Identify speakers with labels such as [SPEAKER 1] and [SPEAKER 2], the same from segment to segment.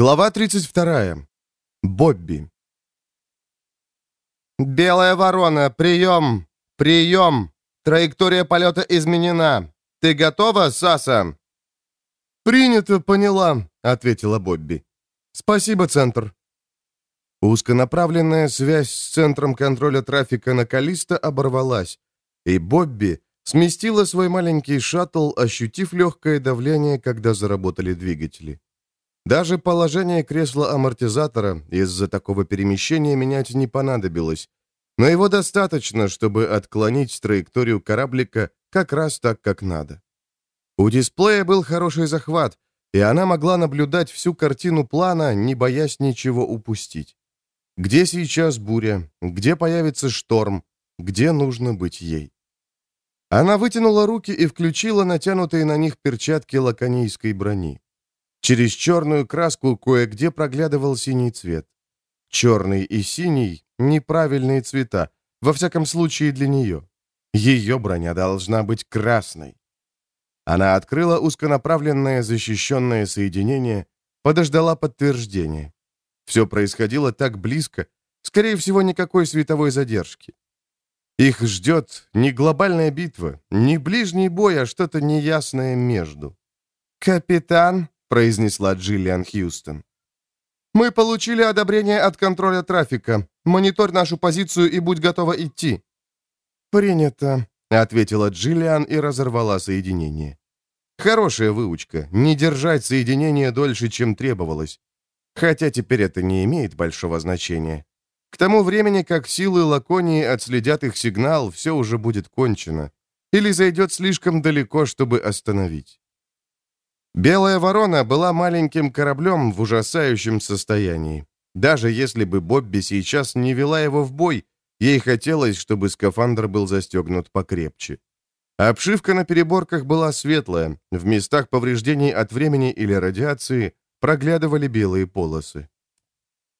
[SPEAKER 1] Глава 32. Бобби.
[SPEAKER 2] «Белая ворона, прием! Прием! Траектория полета изменена. Ты готова, Саса?»
[SPEAKER 1] «Принято, поняла», — ответила Бобби. «Спасибо, Центр». Узконаправленная связь с Центром контроля трафика на Калиста оборвалась, и Бобби сместила свой маленький шаттл, ощутив легкое давление, когда заработали двигатели. Даже положение кресла амортизатора из-за такого перемещения менять не понадобилось, но его достаточно, чтобы отклонить траекторию кораблика как раз так, как надо. У дисплея был хороший захват, и она могла наблюдать всю картину плана, не боясь ничего упустить. Где сейчас буря, где появится шторм, где нужно быть ей. Она вытянула руки и включила натянутые на них перчатки лаконийской брони. Через черную краску кое-где проглядывал синий цвет. Черный и синий — неправильные цвета, во всяком случае для нее. Ее броня должна быть красной. Она открыла узконаправленное защищенное соединение, подождала подтверждения. Все происходило так близко, скорее всего, никакой световой задержки. Их ждет не глобальная битва, не ближний бой, а что-то неясное между.
[SPEAKER 2] «Капитан», произнесла Джиллиан Хьюстон. «Мы получили одобрение от контроля трафика. Мониторь нашу позицию и будь готова идти».
[SPEAKER 1] «Принято», — ответила Джиллиан и разорвала соединение. Хорошая выучка — не держать соединение дольше, чем требовалось. Хотя теперь это не имеет большого значения. К тому времени, как силы Лаконии отследят их сигнал, все уже будет кончено. Или зайдет слишком далеко, чтобы остановить. Белая ворона была маленьким кораблем в ужасающем состоянии. Даже если бы Бобби сейчас не вела его в бой, ей хотелось, чтобы скафандр был застегнут покрепче. Обшивка на переборках была светлая, в местах повреждений от времени или радиации проглядывали белые полосы.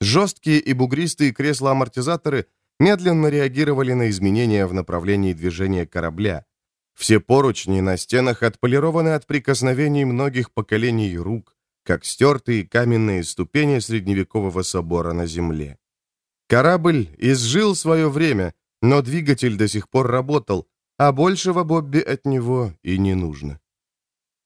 [SPEAKER 1] Жесткие и бугристые кресла-амортизаторы медленно реагировали на изменения в направлении движения корабля, все поручни на стенах отполированы от прикосновений многих поколений рук, как стертые каменные ступени средневекового собора на земле. Корабль изжил свое время, но двигатель до сих пор работал, а большего Бобби от него и не нужно.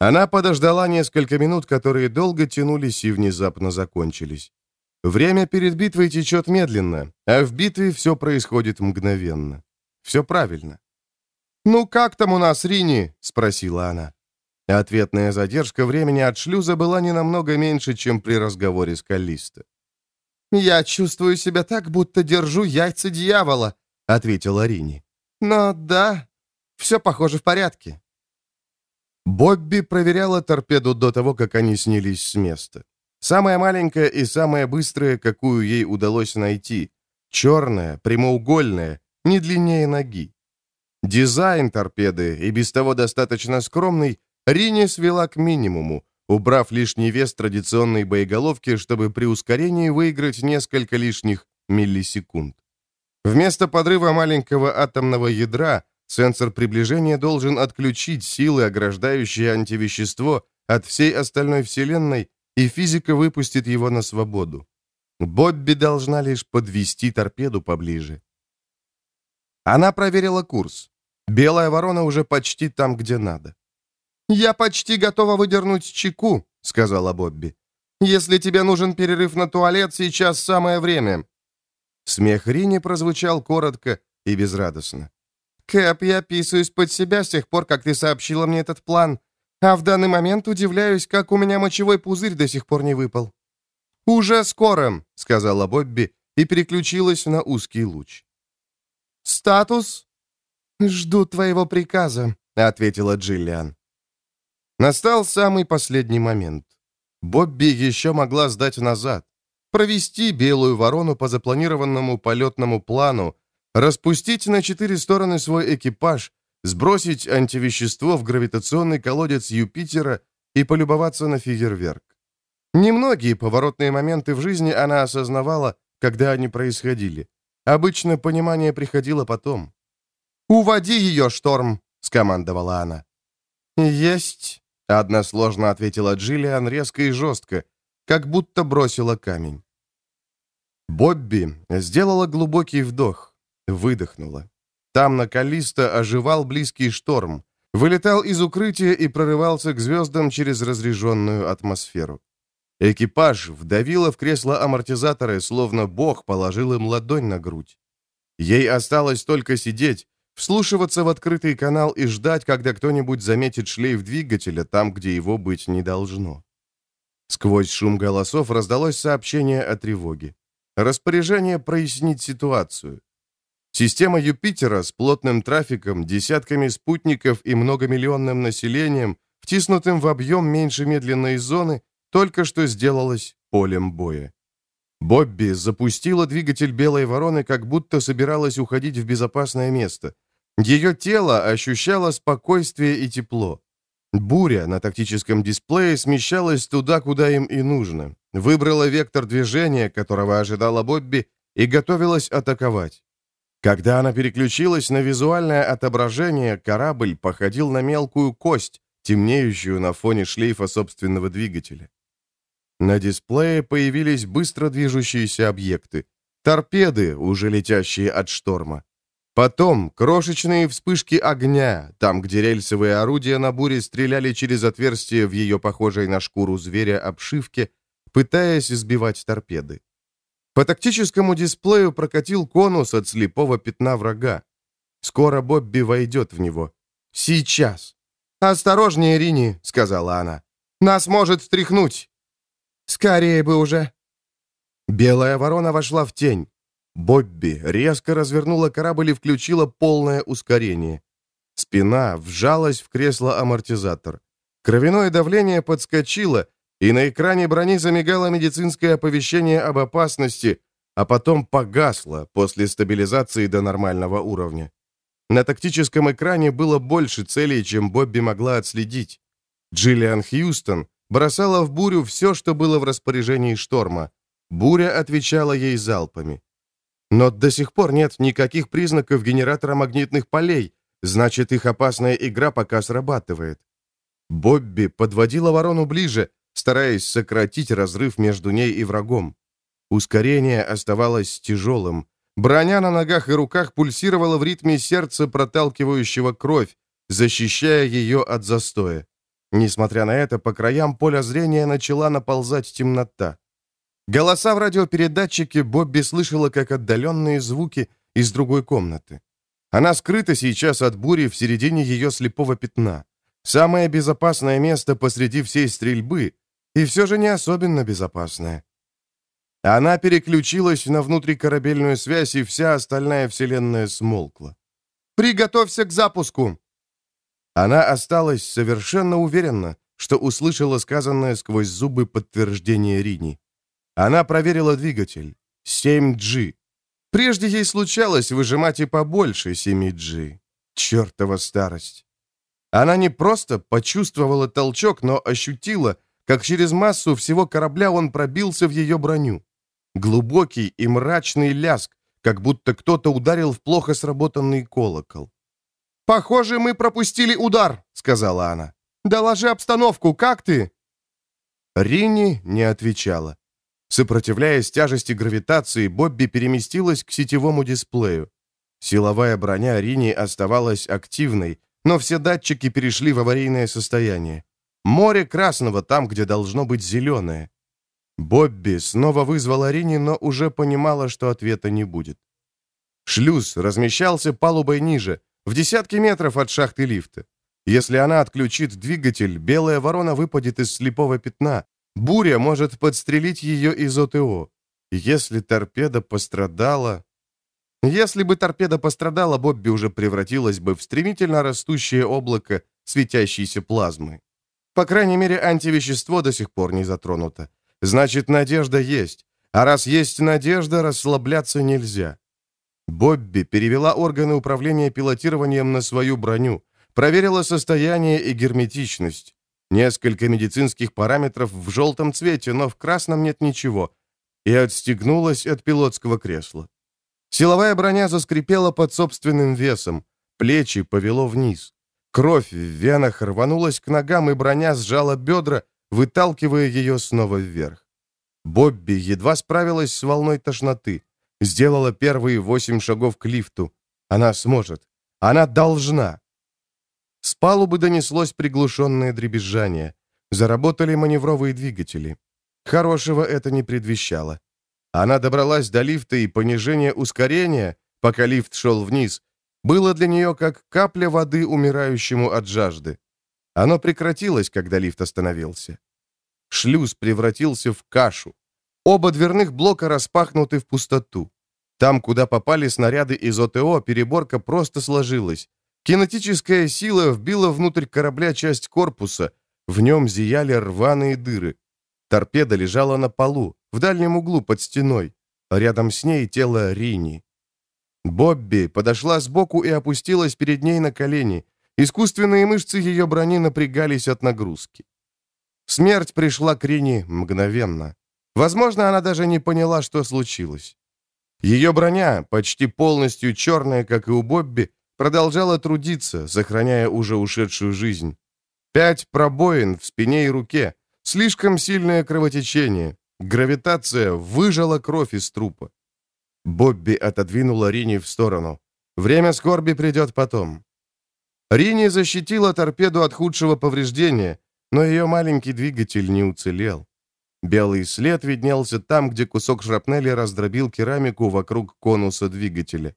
[SPEAKER 1] Она подождала несколько минут, которые долго тянулись и внезапно закончились. Время перед битвой течет медленно, а в битве все происходит мгновенно. Все правильно.
[SPEAKER 2] «Ну как там у нас, Рини?» — спросила она.
[SPEAKER 1] Ответная задержка времени от шлюза была не намного меньше, чем при разговоре с Каллисто.
[SPEAKER 2] «Я чувствую себя так, будто держу яйца дьявола», — ответила Рини. «Но да, все похоже в порядке».
[SPEAKER 1] Бобби проверяла торпеду до того, как они снялись с места. Самая маленькая и самая быстрая, какую ей удалось найти. Черная, прямоугольная, не длиннее ноги. Дизайн торпеды, и без того достаточно скромный, Рини свела к минимуму, убрав лишний вес традиционной боеголовки, чтобы при ускорении выиграть несколько лишних миллисекунд. Вместо подрыва маленького атомного ядра сенсор приближения должен отключить силы, ограждающие антивещество от всей остальной Вселенной, и физика выпустит его на свободу. Бобби должна лишь подвести торпеду поближе. Она проверила курс. Белая ворона уже почти там, где надо.
[SPEAKER 2] «Я почти готова выдернуть чеку», — сказала Бобби. «Если тебе нужен перерыв на туалет, сейчас самое время».
[SPEAKER 1] Смех Рини прозвучал коротко и безрадостно.
[SPEAKER 2] «Кэп, я писаюсь под себя с тех пор, как ты сообщила мне этот план, а в данный момент удивляюсь, как у меня мочевой пузырь до сих пор не выпал».
[SPEAKER 1] «Уже скоро», — сказала Бобби и переключилась на узкий луч.
[SPEAKER 2] «Статус?» «Жду твоего приказа», — ответила Джиллиан.
[SPEAKER 1] Настал самый последний момент. Бобби еще могла сдать назад, провести белую ворону по запланированному полетному плану, распустить на четыре стороны свой экипаж, сбросить антивещество в гравитационный колодец Юпитера и полюбоваться на фейерверк. Немногие поворотные моменты в жизни она осознавала, когда они происходили. Обычно понимание приходило потом.
[SPEAKER 2] «Уводи ее, Шторм!» — скомандовала она.
[SPEAKER 1] «Есть!» — односложно ответила Джиллиан резко и жестко. как будто бросила камень. Бобби сделала глубокий вдох, выдохнула. Там на Калиста оживал близкий шторм, вылетал из укрытия и прорывался к звездам через разреженную атмосферу. Экипаж вдавило в кресло амортизаторы, словно бог положил им ладонь на грудь. Ей осталось только сидеть, вслушиваться в открытый канал и ждать, когда кто-нибудь заметит шлейф двигателя там, где его быть не должно. Сквозь шум голосов раздалось сообщение о тревоге. Распоряжение прояснить ситуацию. Система Юпитера с плотным трафиком, десятками спутников и многомиллионным населением, втиснутым в объем меньше медленной зоны, только что сделалась полем боя. Бобби запустила двигатель белой вороны, как будто собиралась уходить в безопасное место. Ее тело ощущало спокойствие и тепло. Буря на тактическом дисплее смещалась туда, куда им и нужно. Выбрала вектор движения, которого ожидала Бобби, и готовилась атаковать. Когда она переключилась на визуальное отображение, корабль походил на мелкую кость, темнеющую на фоне шлейфа собственного двигателя. На дисплее появились быстро движущиеся объекты. Торпеды, уже летящие от шторма. Потом крошечные вспышки огня, там, где рельсовые орудия на буре стреляли через отверстие в ее похожей на шкуру зверя обшивке, пытаясь сбивать торпеды. По тактическому дисплею прокатил конус от слепого пятна врага. Скоро Бобби войдет в него. Сейчас. «Осторожнее, Рини», — сказала она. «Нас может стряхнуть». «Скорее бы уже!» Белая ворона вошла в тень. Бобби резко развернула корабль и включила полное ускорение. Спина вжалась в кресло-амортизатор. Кровяное давление подскочило, и на экране брони замигало медицинское оповещение об опасности, а потом погасло после стабилизации до нормального уровня. На тактическом экране было больше целей, чем Бобби могла отследить. Джиллиан Хьюстон бросала в бурю все, что было в распоряжении шторма. Буря отвечала ей залпами. Но до сих пор нет никаких признаков генератора магнитных полей, значит, их опасная игра пока срабатывает. Бобби подводила ворону ближе, стараясь сократить разрыв между ней и врагом. Ускорение оставалось тяжелым. Броня на ногах и руках пульсировала в ритме сердца, проталкивающего кровь, защищая ее от застоя. Несмотря на это, по краям поля зрения начала наползать темнота. Голоса в радиопередатчике Бобби слышала как отдаленные звуки из другой комнаты. Она скрыта сейчас от бури в середине ее слепого пятна. Самое безопасное место посреди всей стрельбы, и все же не особенно безопасное. Она переключилась на внутрикорабельную связь, и вся остальная вселенная смолкла. «Приготовься к запуску!» Она осталась совершенно уверена, что услышала сказанное сквозь зубы подтверждение Рини. Она проверила двигатель. 7G. Прежде ей случалось выжимать и побольше 7G. Чертова старость. Она не просто почувствовала толчок, но ощутила, как через массу всего корабля он пробился в ее броню. Глубокий и мрачный ляск, как будто кто-то ударил в плохо сработанный колокол. «Похоже, мы пропустили удар», — сказала она. «Доложи обстановку, как ты?» Ринни не отвечала. Сопротивляясь тяжести гравитации, Бобби переместилась к сетевому дисплею. Силовая броня Рини оставалась активной, но все датчики перешли в аварийное состояние. Море красного там, где должно быть зеленое. Бобби снова вызвала Рини, но уже понимала, что ответа не будет. Шлюз размещался палубой ниже, в десятки метров от шахты лифта. Если она отключит двигатель, белая ворона выпадет из слепого пятна. Буря может подстрелить ее из ОТО. Если торпеда пострадала... Если бы торпеда пострадала, Бобби уже превратилась бы в стремительно растущее облако светящейся плазмы. По крайней мере, антивещество до сих пор не затронуто. Значит, надежда есть. А раз есть надежда, расслабляться нельзя. Бобби перевела органы управления пилотированием на свою броню, проверила состояние и герметичность. Несколько медицинских параметров в желтом цвете, но в красном нет ничего. И отстегнулась от пилотского кресла. Силовая броня заскрипела под собственным весом. Плечи повело вниз. Кровь в венах рванулась к ногам, и броня сжала бедра, выталкивая ее снова вверх. Бобби едва справилась с волной тошноты. Сделала первые восемь шагов к лифту. Она сможет. Она должна. С палубы донеслось приглушенное дребезжание. Заработали маневровые двигатели. Хорошего это не предвещало. Она добралась до лифта, и понижение ускорения, пока лифт шел вниз, было для нее как капля воды умирающему от жажды. Оно прекратилось, когда лифт остановился. Шлюз превратился в кашу. Оба дверных блока распахнуты в пустоту. Там, куда попали снаряды из ОТО, переборка просто сложилась. Кинетическая сила вбила внутрь корабля часть корпуса. В нем зияли рваные дыры. Торпеда лежала на полу, в дальнем углу под стеной. Рядом с ней тело Рини. Бобби подошла сбоку и опустилась перед ней на колени. Искусственные мышцы ее брони напрягались от нагрузки. Смерть пришла к Рини мгновенно. Возможно, она даже не поняла, что случилось. Ее броня, почти полностью черная, как и у Бобби, продолжала трудиться, сохраняя уже ушедшую жизнь. Пять пробоин в спине и руке, слишком сильное кровотечение, гравитация выжала кровь из трупа. Бобби отодвинула Рини в сторону. Время скорби придет потом. Рини защитила торпеду от худшего повреждения, но ее маленький двигатель не уцелел. Белый след виднелся там, где кусок шрапнели раздробил керамику вокруг конуса двигателя.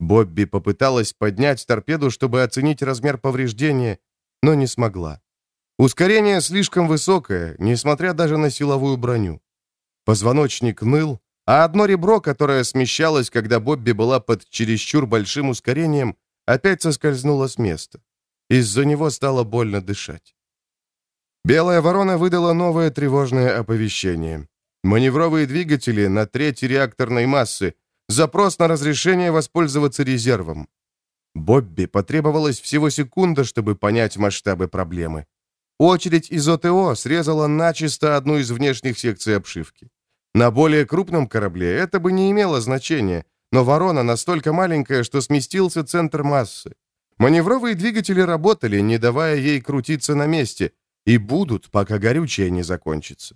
[SPEAKER 1] Бобби попыталась поднять торпеду, чтобы оценить размер повреждения, но не смогла. Ускорение слишком высокое, несмотря даже на силовую броню. Позвоночник ныл, а одно ребро, которое смещалось, когда Бобби была под чересчур большим ускорением, опять соскользнуло с места. Из-за него стало больно дышать. Белая ворона выдала новое тревожное оповещение. Маневровые двигатели на треть реакторной массы. Запрос на разрешение воспользоваться резервом. Бобби потребовалось всего секунда, чтобы понять масштабы проблемы. Очередь из ОТО срезала начисто одну из внешних секций обшивки. На более крупном корабле это бы не имело значения, но ворона настолько маленькая, что сместился центр массы. Маневровые двигатели работали, не давая ей крутиться на месте, и будут, пока горючее не закончится.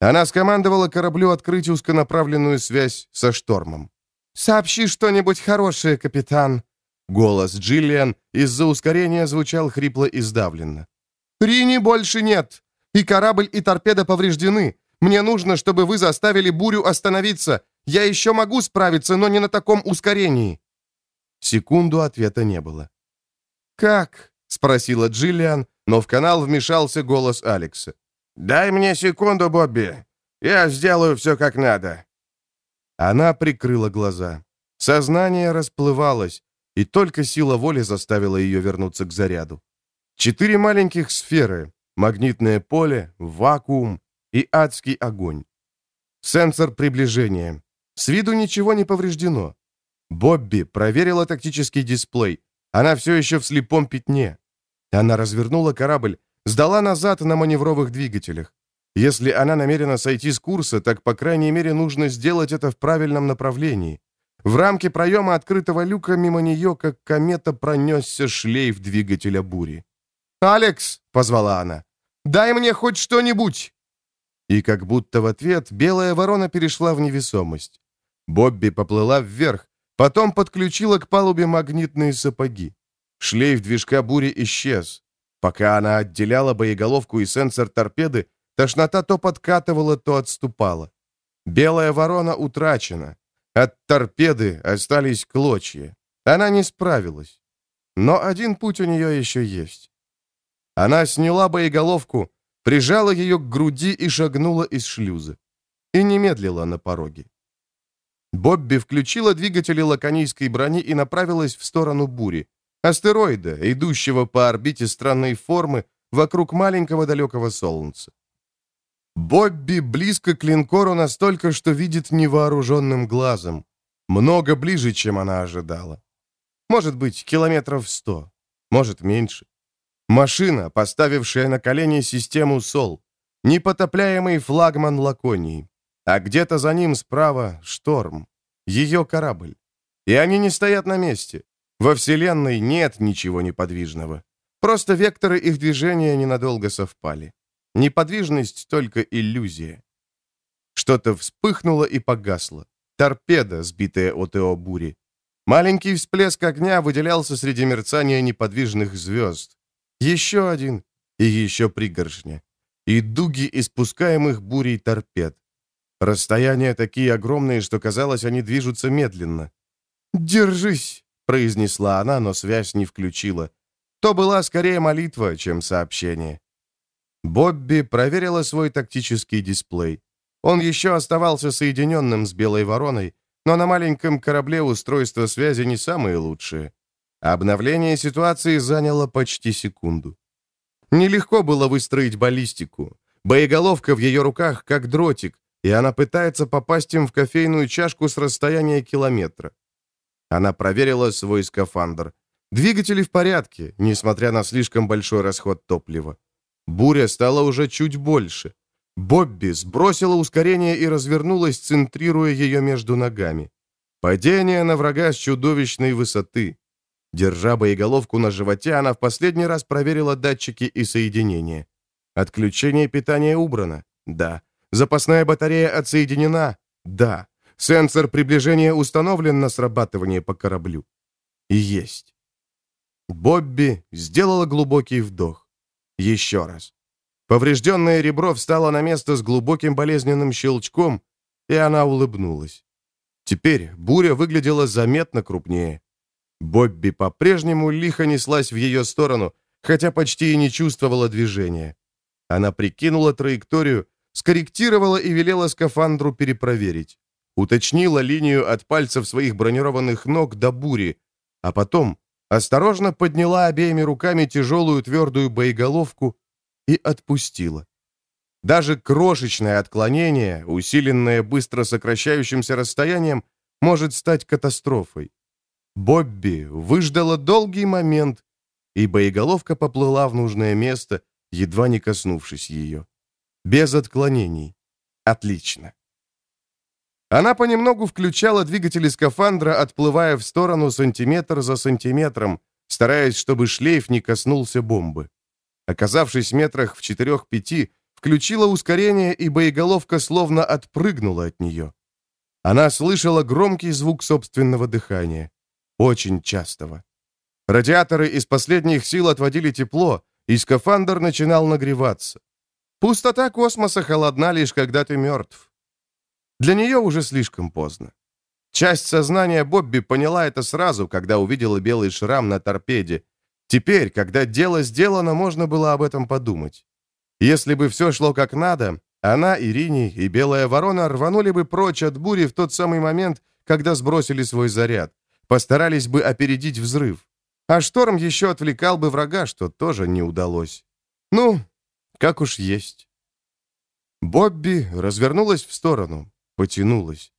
[SPEAKER 1] Она скомандовала кораблю открыть узконаправленную связь со штормом. «Сообщи что-нибудь хорошее, капитан!» Голос Джиллиан из-за ускорения звучал хрипло и сдавленно. «Рини больше нет! И корабль, и торпеда повреждены! Мне нужно, чтобы вы заставили бурю остановиться! Я еще могу справиться, но не на таком ускорении!» Секунду ответа не было. «Как?» — спросила Джиллиан, но в канал вмешался голос Алекса. «Дай мне секунду, Бобби. Я сделаю все как надо». Она прикрыла глаза. Сознание расплывалось, и только сила воли заставила ее вернуться к заряду. Четыре маленьких сферы, магнитное поле, вакуум и адский огонь. Сенсор приближения. С виду ничего не повреждено. Бобби проверила тактический дисплей. Она все еще в слепом пятне. Она развернула корабль, сдала назад на маневровых двигателях. Если она намерена сойти с курса, так, по крайней мере, нужно сделать это в правильном направлении. В рамке проема открытого люка мимо нее, как комета, пронесся шлейф двигателя бури. «Алекс!» — позвала она. «Дай мне хоть что-нибудь!» И как будто в ответ белая ворона перешла в невесомость. Бобби поплыла вверх, потом подключила к палубе магнитные сапоги. Шлейф движка бури исчез. Пока она отделяла боеголовку и сенсор торпеды, тошнота то подкатывала, то отступала. Белая ворона утрачена. От торпеды остались клочья. Она не справилась. Но один путь у нее еще есть. Она сняла боеголовку, прижала ее к груди и шагнула из шлюза. И не медлила на пороге. Бобби включила двигатели лаконийской брони и направилась в сторону бури астероида, идущего по орбите странной формы вокруг маленького далекого Солнца. Бобби близко к линкору настолько, что видит невооруженным глазом. Много ближе, чем она ожидала. Может быть, километров сто, может, меньше. Машина, поставившая на колени систему СОЛ. Непотопляемый флагман Лаконии. А где-то за ним справа шторм. Ее корабль. И они не стоят на месте. Во Вселенной нет ничего неподвижного. Просто векторы их движения ненадолго совпали. Неподвижность — только иллюзия. Что-то вспыхнуло и погасло. Торпеда, сбитая ОТО бури. Маленький всплеск огня выделялся среди мерцания неподвижных звезд. Еще один и еще пригоршня. И дуги испускаемых бурей торпед. Расстояния такие огромные, что казалось, они движутся медленно. «Держись!» — произнесла она, но связь не включила. То была скорее молитва, чем сообщение. Бобби проверила свой тактический дисплей. Он еще оставался соединенным с Белой Вороной, но на маленьком корабле устройства связи не самые лучшие. Обновление ситуации заняло почти секунду. Нелегко было выстроить баллистику. Боеголовка в ее руках как дротик, и она пытается попасть им в кофейную чашку с расстояния километра. Она проверила свой скафандр. Двигатели в порядке, несмотря на слишком большой расход топлива. Буря стала уже чуть больше. Бобби сбросила ускорение и развернулась, центрируя ее между ногами. Падение на врага с чудовищной высоты. Держа боеголовку на животе, она в последний раз проверила датчики и соединения. Отключение питания убрано? Да. Запасная батарея отсоединена? Да. Сенсор приближения установлен на срабатывание по кораблю? Есть. Бобби сделала глубокий вдох. Еще раз. Поврежденное ребро встало на место с глубоким болезненным щелчком, и она улыбнулась. Теперь буря выглядела заметно крупнее. Бобби по-прежнему лихо неслась в ее сторону, хотя почти и не чувствовала движения. Она прикинула траекторию, скорректировала и велела скафандру перепроверить. Уточнила линию от пальцев своих бронированных ног до бури, а потом осторожно подняла обеими руками тяжелую твердую боеголовку и отпустила. Даже крошечное отклонение, усиленное быстро сокращающимся расстоянием, может стать катастрофой. Бобби выждала долгий момент, и боеголовка поплыла в нужное место, едва не коснувшись ее. Без отклонений. Отлично. Она понемногу включала двигатели скафандра, отплывая в сторону сантиметр за сантиметром, стараясь, чтобы шлейф не коснулся бомбы. Оказавшись метрах в четырех-пяти, включила ускорение, и боеголовка словно отпрыгнула от нее. Она слышала громкий звук собственного дыхания. Очень частого. Радиаторы из последних сил отводили тепло, и скафандр начинал нагреваться. Пустота космоса холодна лишь, когда ты мертв. Для нее уже слишком поздно. Часть сознания Бобби поняла это сразу, когда увидела белый шрам на торпеде. Теперь, когда дело сделано, можно было об этом подумать. Если бы все шло как надо, она, Ирине и Белая Ворона рванули бы прочь от бури в тот самый момент, когда сбросили свой заряд. Постарались бы опередить взрыв. А шторм еще отвлекал бы врага, что тоже не удалось. Ну, как уж есть. Бобби развернулась в сторону, потянулась.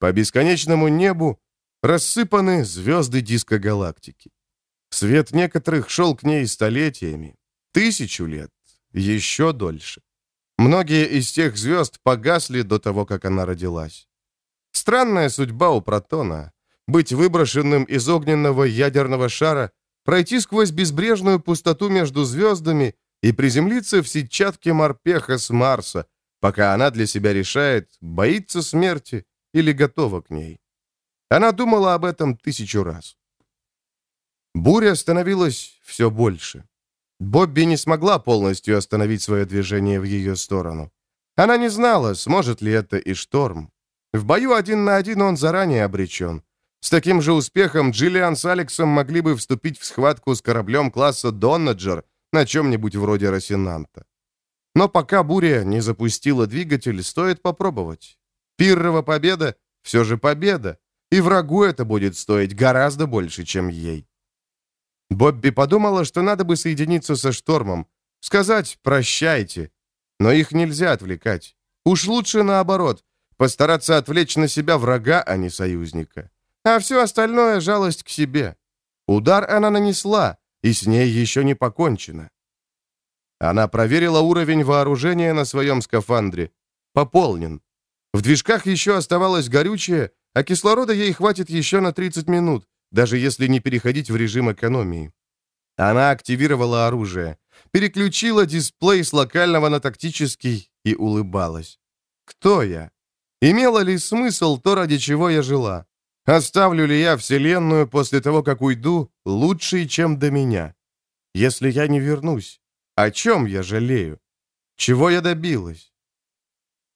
[SPEAKER 1] По бесконечному небу рассыпаны звезды диска галактики. Свет некоторых шел к ней столетиями, тысячу лет, еще дольше. Многие из тех звезд погасли до того, как она родилась. Странная судьба у Протона быть выброшенным из огненного ядерного шара, пройти сквозь безбрежную пустоту между звездами и приземлиться в сетчатке морпеха с Марса, пока она для себя решает, боится смерти или готова к ней. Она думала об этом тысячу раз. Буря становилась все больше. Бобби не смогла полностью остановить свое движение в ее сторону. Она не знала, сможет ли это и шторм. В бою один на один он заранее обречен. С таким же успехом Джиллиан с Алексом могли бы вступить в схватку с кораблем класса «Доннаджер» на чем-нибудь вроде «Росинанта». Но пока буря не запустила двигатель, стоит попробовать. Пиррова победа — все же победа, и врагу это будет стоить гораздо больше, чем ей. Бобби подумала, что надо бы соединиться со штормом, сказать «прощайте», но их нельзя отвлекать. Уж лучше наоборот, постараться отвлечь на себя врага, а не союзника а все остальное — жалость к себе. Удар она нанесла, и с ней еще не покончено. Она проверила уровень вооружения на своем скафандре. Пополнен. В движках еще оставалось горючее, а кислорода ей хватит еще на 30 минут, даже если не переходить в режим экономии. Она активировала оружие, переключила дисплей с локального на тактический и улыбалась. «Кто я? Имело ли смысл то, ради чего я жила? Оставлю ли я Вселенную после того, как уйду, лучшей, чем до меня? Если я не вернусь, о чем я жалею? Чего я добилась?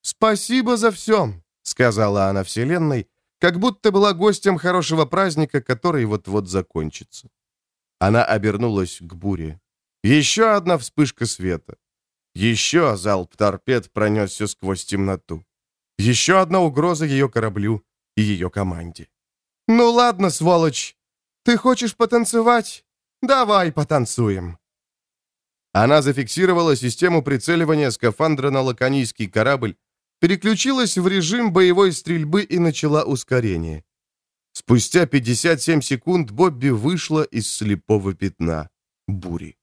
[SPEAKER 1] «Спасибо за все», — сказала она Вселенной, как будто была гостем хорошего праздника, который вот-вот закончится. Она обернулась к буре. Еще одна вспышка света. Еще залп торпед пронесся сквозь темноту. Еще одна угроза ее кораблю и ее команде. «Ну ладно, сволочь, ты хочешь потанцевать? Давай потанцуем». Она зафиксировала систему прицеливания скафандра на лаконийский корабль, переключилась в режим боевой стрельбы и начала ускорение. Спустя 57 секунд Бобби вышла из слепого пятна бури.